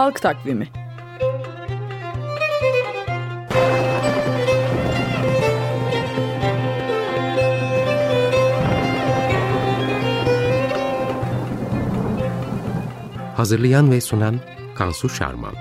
Halk Takvimi Hazırlayan ve sunan Kansu Şarman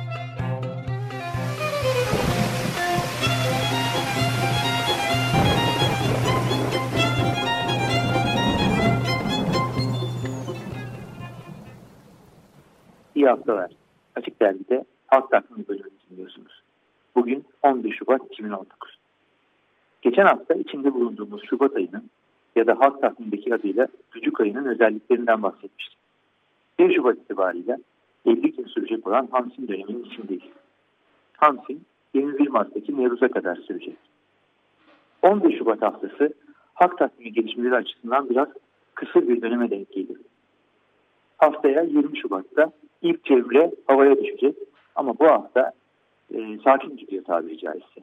İyi haftalar. Açık Dergi'de Halk Takvimi bölümünü dinliyorsunuz. Bugün 11 Şubat 2019. Geçen hafta içinde bulunduğumuz Şubat ayının ya da Halk Takvimindeki adıyla Gücük ayının özelliklerinden bahsetmiştik. 1 Şubat itibariyle 50 gün sürecek olan Hamsin döneminin içindeyiz. Hamsin 21 Mart'taki Nevruz'a kadar sürecek. 11 Şubat haftası Halk Takvimi gelişmeleri açısından biraz kısır bir döneme denk geliyor. Haftaya 20 Şubat'ta ilk çevre havaya düşecek ama bu hafta e, sakin gidiyor tabiri caizse.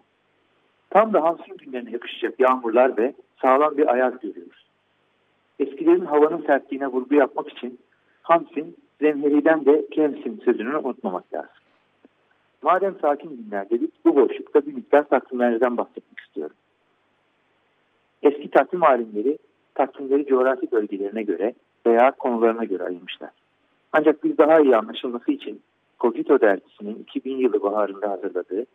Tam da Hamsin günlerine yakışacak yağmurlar ve sağlam bir ayaz görüyoruz. Eskilerin havanın sertliğine vurgu yapmak için Hamsin, Zemheri'den de Kemsin sözünü unutmamak lazım. Madem sakin günler dedik, bu boşlukta bir miktar takvimlerden bahsetmek istiyorum. Eski takvim alimleri takvimleri coğrafi bölgelerine göre veya konularına göre ayırmışlar. Ancak biz daha iyi anlaşılması için Cogito dergisinin 2000 yılı baharında hazırladığı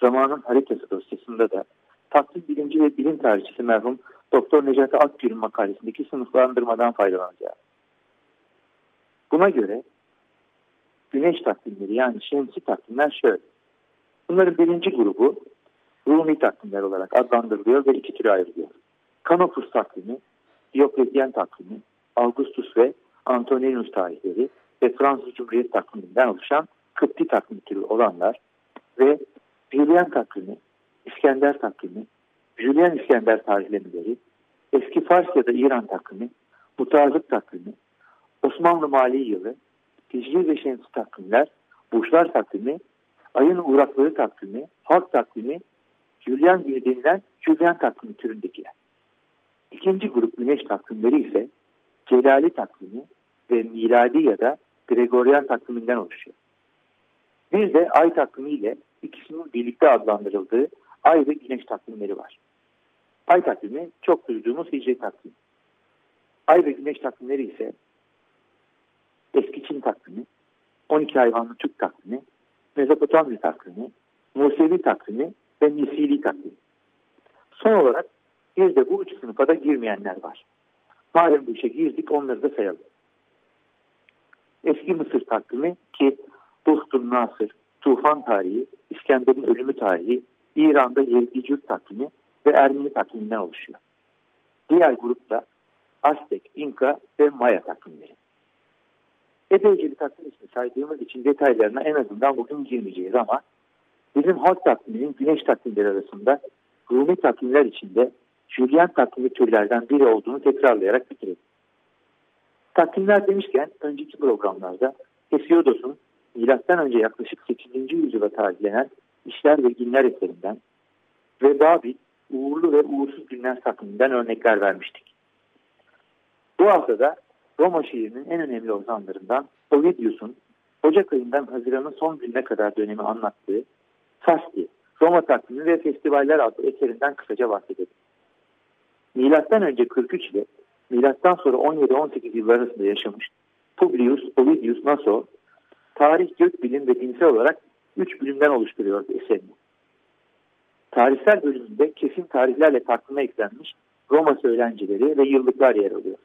Zamanın Haritası dosyasında da takvim bilimci ve bilim tarihçisi merhum Doktor Necati Akgül'ün makalesindeki sınıflandırmadan faydalanacağız. Buna göre güneş takvimleri yani şemsi takvimler şöyle. Bunların birinci grubu Rumi takvimler olarak adlandırılıyor ve iki türe ayrılıyor. Kanopus takvimi, Diokletyen takvimi, Augustus ve Antoninus tarihleri ve Fransız Cumhuriyet takviminden oluşan Kıpti takvim türü olanlar ve Julian takvimi, İskender takvimi, Julian İskender tarihlemeleri, eski Fars ya da İran takvimi, Mutarlık takvimi, Osmanlı Mali Yılı, Hicri ve Şemsi takvimler, Burçlar takvimi, Ayın Uğrakları takvimi, Halk takvimi, Julian günü denilen Julian takvimi türündekiler. İkinci grup güneş takvimleri ise Celali takvimi ve miladi ya da Gregorian takviminden oluşuyor. Bir de ay takvimi ile ikisinin birlikte adlandırıldığı ay ve güneş takvimleri var. Ay takvimi çok duyduğumuz hicri takvim. Ay ve güneş takvimleri ise eski Çin takvimi, 12 hayvanlı Türk takvimi, Mezopotamya takvimi, Musevi takvimi ve Misili takvimi. Son olarak bir de bu üç sınıfa da girmeyenler var. Madem bu işe girdik onları da sayalım. Eski Mısır takvimi ki Bustun Nasır, Tufan tarihi, İskender'in ölümü tarihi, İran'da Yezdi takvimi ve Ermeni takviminden oluşuyor. Diğer grupta Aztek, İnka ve Maya takvimleri. Epeyce bir takvim ismi saydığımız için detaylarına en azından bugün girmeyeceğiz ama bizim halk takviminin güneş takvimleri arasında Rumi takvimler içinde Julian takvimi türlerden biri olduğunu tekrarlayarak bitirelim. Takvimler demişken önceki programlarda Hesiodos'un milattan önce yaklaşık 8. yüzyıla tarihlenen işler ve günler eserinden ve Babil uğurlu ve uğursuz günler takviminden örnekler vermiştik. Bu haftada Roma şehrinin en önemli ozanlarından Ovidius'un Ocak ayından Haziran'ın son gününe kadar dönemi anlattığı Fasti, Roma takvimi ve festivaller adlı eserinden kısaca bahsedelim. Milattan önce 43 ile milattan sonra 17-18 yıllar arasında yaşamış Publius Ovidius Naso, tarih, gökbilim ve dinsel olarak üç bölümden oluşturuyor eserini. Tarihsel bölümünde kesin tarihlerle takvime eklenmiş Roma söylenceleri ve yıllıklar yer alıyor.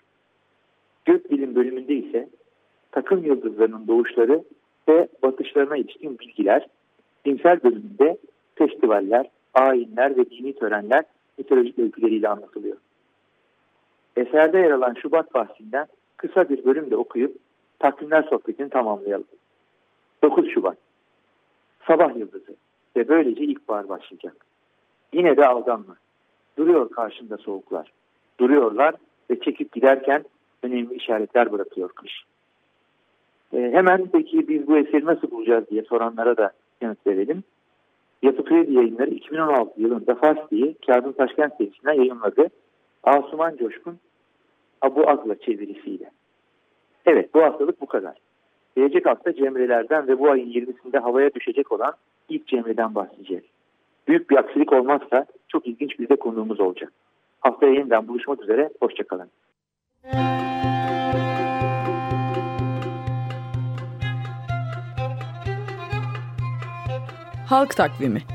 Gökbilim bölümünde ise takım yıldızlarının doğuşları ve batışlarına ilişkin bilgiler, dinsel bölümünde festivaller, ayinler ve dini törenler mitolojik öyküleriyle anlatılıyor. Eserde yer alan Şubat bahsinden kısa bir bölüm de okuyup takvimler sohbetini tamamlayalım. 9 Şubat Sabah yıldızı ve böylece ilkbahar başlayacak. Yine de aldanma. Duruyor karşında soğuklar. Duruyorlar ve çekip giderken önemli işaretler bırakıyor kış. E, hemen peki biz bu eseri nasıl bulacağız diye soranlara da yanıt verelim. Yapı Kredi yayınları 2016 yılında Fars diye Kazım Taşkent serisinden yayınladı. Asuman Coşkun Abu Akla çevirisiyle. Evet bu haftalık bu kadar. Gelecek hafta Cemre'lerden ve bu ayın 20'sinde havaya düşecek olan ilk Cemre'den bahsedeceğiz. Büyük bir aksilik olmazsa çok ilginç bir de konuğumuz olacak. Haftaya yeniden buluşmak üzere, hoşçakalın. Halk Takvimi